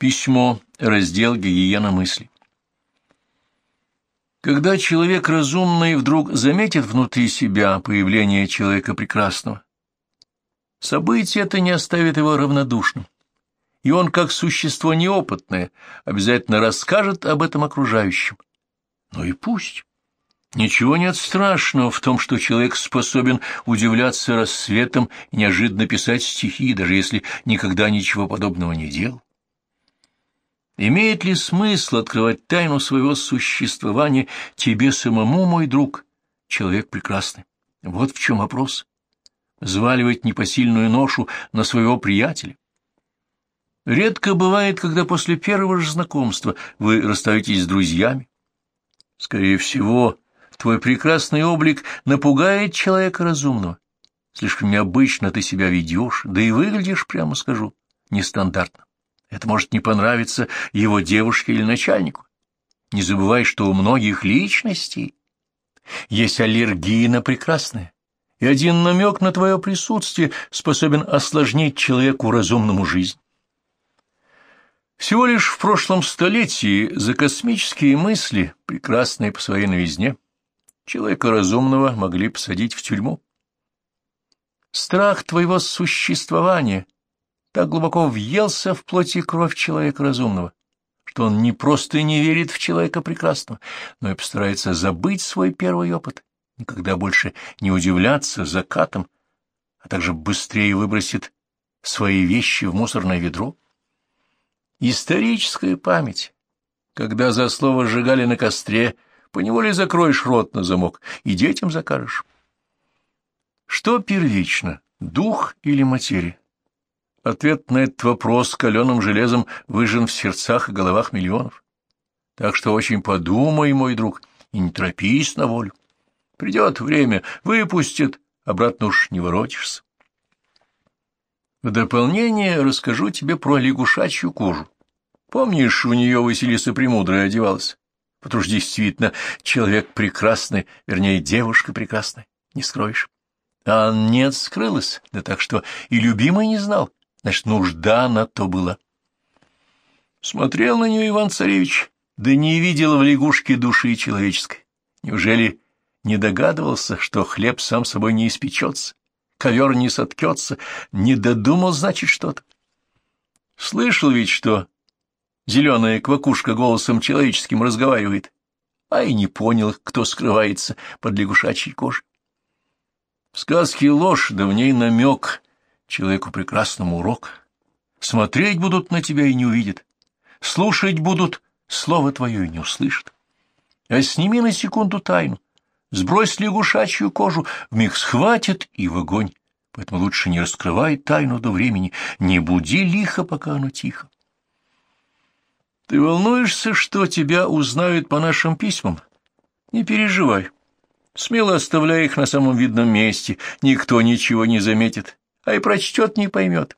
Письмо, раздел «Гигиена мысли». Когда человек разумный вдруг заметит внутри себя появление человека прекрасного, событие это не оставит его равнодушным, и он, как существо неопытное, обязательно расскажет об этом окружающим. Ну и пусть. Ничего нет страшного в том, что человек способен удивляться рассветом и неожиданно писать стихи, даже если никогда ничего подобного не делал. Имеет ли смысл открывать тайну своего существования тебе самому, мой друг, человек прекрасный? Вот в чем вопрос. Взваливать непосильную ношу на своего приятеля. Редко бывает, когда после первого же знакомства вы расстаетесь с друзьями. Скорее всего, твой прекрасный облик напугает человека разумного. Слишком необычно ты себя ведешь, да и выглядишь, прямо скажу, нестандартно. Это может не понравиться его девушке или начальнику. Не забывай, что у многих личностей есть аллергия на прекрасное, и один намек на твое присутствие способен осложнить человеку разумному жизнь. Всего лишь в прошлом столетии за космические мысли, прекрасные по своей новизне, человека разумного могли посадить в тюрьму. Страх твоего существования — так глубоко въелся в плоть и кровь человека разумного, что он не просто не верит в человека прекрасного, но и постарается забыть свой первый опыт, никогда больше не удивляться закатом, а также быстрее выбросит свои вещи в мусорное ведро. Историческая память. Когда за слово сжигали на костре, поневоле закроешь рот на замок и детям закажешь. Что первично, дух или материя? Ответ на этот вопрос каленым железом выжжен в сердцах и головах миллионов. Так что очень подумай, мой друг, и не торопись на волю. Придет время, выпустит, обратно уж не воротишься. В дополнение расскажу тебе про лягушачью кожу. Помнишь, у нее Василиса Премудрая одевалась? Потому что действительно человек прекрасный, вернее, девушка прекрасная, не скроешь. А нет, скрылась, да так что и любимый не знал. Значит, нужда на то была. Смотрел на нее Иван-царевич, да не видел в лягушке души человеческой. Неужели не догадывался, что хлеб сам собой не испечется, ковер не соткется, не додумал, значит, что-то? Слышал ведь, что зеленая квакушка голосом человеческим разговаривает, а и не понял, кто скрывается под лягушачьей кожей. В сказке ложь, да в ней намек, человеку прекрасному урок. Смотреть будут на тебя и не увидят, слушать будут, слово твое и не услышат. А сними на секунду тайну, сбрось лягушачью кожу, вмиг схватит и в огонь. Поэтому лучше не раскрывай тайну до времени, не буди лихо, пока оно тихо. Ты волнуешься, что тебя узнают по нашим письмам? Не переживай. Смело оставляй их на самом видном месте, никто ничего не заметит а и прочтет, не поймет.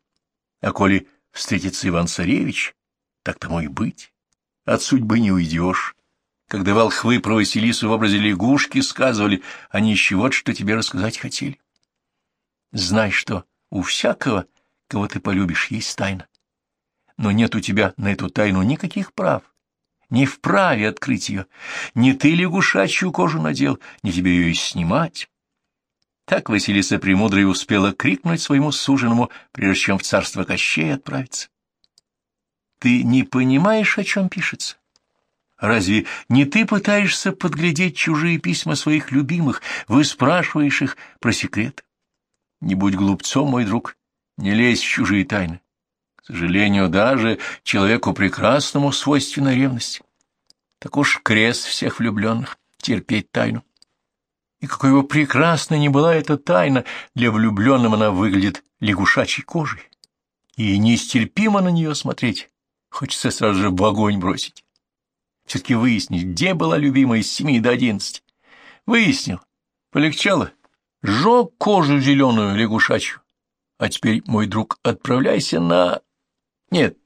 А коли встретится Иван-Царевич, так тому и быть. От судьбы не уйдешь. Когда волхвы про Василису в образе лягушки сказывали, они еще вот что тебе рассказать хотели. Знай, что у всякого, кого ты полюбишь, есть тайна. Но нет у тебя на эту тайну никаких прав. Не вправе открыть ее. Не ты лягушачью кожу надел, не тебе ее и снимать. Так Василиса Премудрая успела крикнуть своему суженому, прежде чем в царство Кощей отправиться. Ты не понимаешь, о чем пишется? Разве не ты пытаешься подглядеть чужие письма своих любимых, выспрашиваешь их про секрет? Не будь глупцом, мой друг, не лезь в чужие тайны. К сожалению, даже человеку прекрасному свойственна ревность. Так уж крест всех влюбленных — терпеть тайну. И какой бы прекрасной ни была эта тайна, для влюбленного она выглядит лягушачьей кожей. И нестерпимо на нее смотреть. Хочется сразу же в огонь бросить. Все-таки выяснить, где была любимая с семи до одиннадцати. Выяснил. Полегчало. Жег кожу зеленую лягушачью. А теперь, мой друг, отправляйся на... Нет,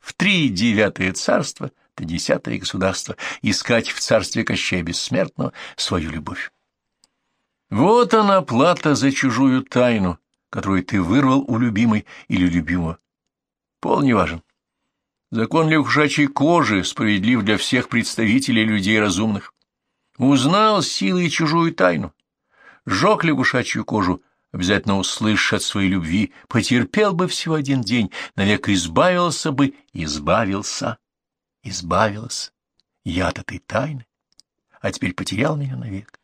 в три девятое царство, то десятое государство, искать в царстве Кощея Бессмертного свою любовь. Вот она, плата за чужую тайну, которую ты вырвал у любимой или любимого. Пол не важен. Закон лягушачьей кожи справедлив для всех представителей людей разумных. Узнал силой чужую тайну, сжег лягушачью кожу, обязательно услышишь от своей любви, потерпел бы всего один день, навек избавился бы, избавился, избавился. Я от этой тайны, а теперь потерял меня навек.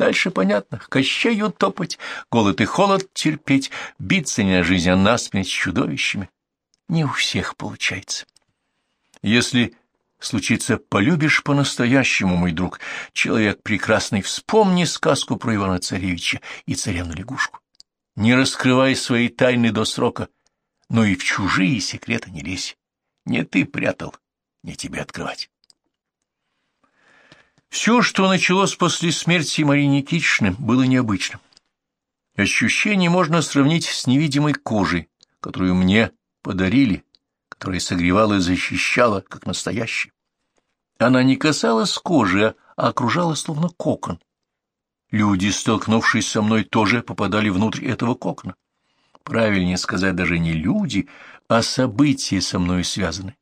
Дальше понятно, к кощею топать, голод и холод терпеть, биться не на жизнь, а насмерть с чудовищами. Не у всех получается. Если случится, полюбишь по-настоящему, мой друг, человек прекрасный, вспомни сказку про Ивана Царевича и царевну-лягушку. Не раскрывай свои тайны до срока, но и в чужие секреты не лезь. Не ты прятал, не тебе открывать. Все, что началось после смерти Марии Никитичны, было необычным. Ощущение можно сравнить с невидимой кожей, которую мне подарили, которая согревала и защищала, как настоящая. Она не касалась кожи, а окружала словно кокон. Люди, столкнувшись со мной, тоже попадали внутрь этого кокона. Правильнее сказать даже не люди, а события со мной связаны.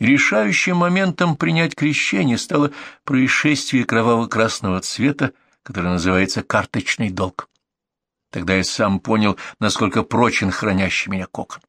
Решающим моментом принять крещение стало происшествие кроваво-красного цвета, которое называется карточный долг. Тогда я сам понял, насколько прочен хранящий меня кокон.